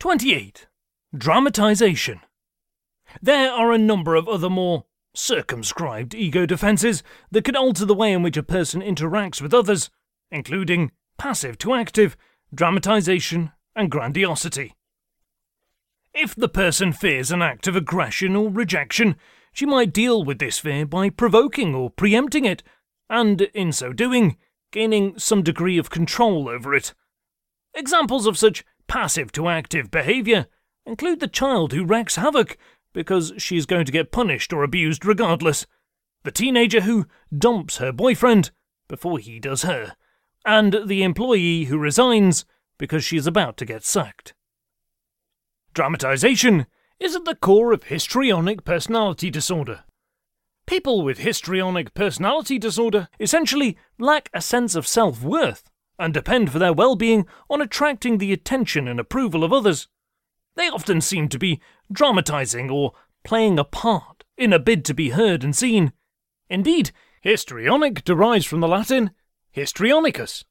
28. Dramatization. There are a number of other more circumscribed ego defenses that can alter the way in which a person interacts with others, including passive to active, dramatization, and grandiosity. If the person fears an act of aggression or rejection, she might deal with this fear by provoking or preempting it, and in so doing, gaining some degree of control over it. Examples of such passive to active behaviour include the child who wreaks havoc because she is going to get punished or abused regardless, the teenager who dumps her boyfriend before he does her, and the employee who resigns because she is about to get sacked. Dramatization is at the core of histrionic personality disorder. People with histrionic personality disorder essentially lack a sense of self worth and depend for their well being on attracting the attention and approval of others. They often seem to be dramatizing or playing a part in a bid to be heard and seen. Indeed, histrionic derives from the Latin histrionicus,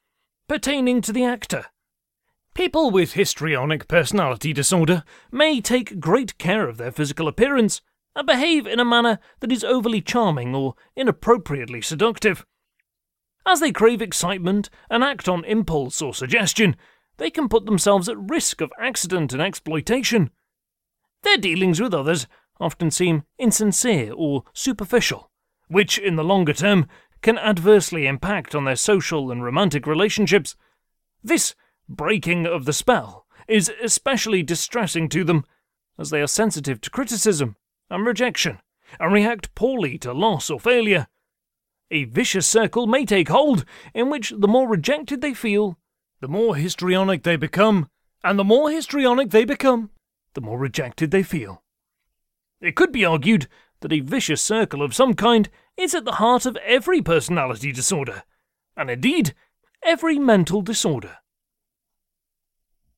pertaining to the actor. People with histrionic personality disorder may take great care of their physical appearance and behave in a manner that is overly charming or inappropriately seductive. As they crave excitement and act on impulse or suggestion, they can put themselves at risk of accident and exploitation. Their dealings with others often seem insincere or superficial, which, in the longer term, can adversely impact on their social and romantic relationships. This breaking of the spell is especially distressing to them, as they are sensitive to criticism and rejection, and react poorly to loss or failure. A vicious circle may take hold, in which the more rejected they feel, the more histrionic they become, and the more histrionic they become, the more rejected they feel. It could be argued that a vicious circle of some kind is at the heart of every personality disorder, and indeed, every mental disorder.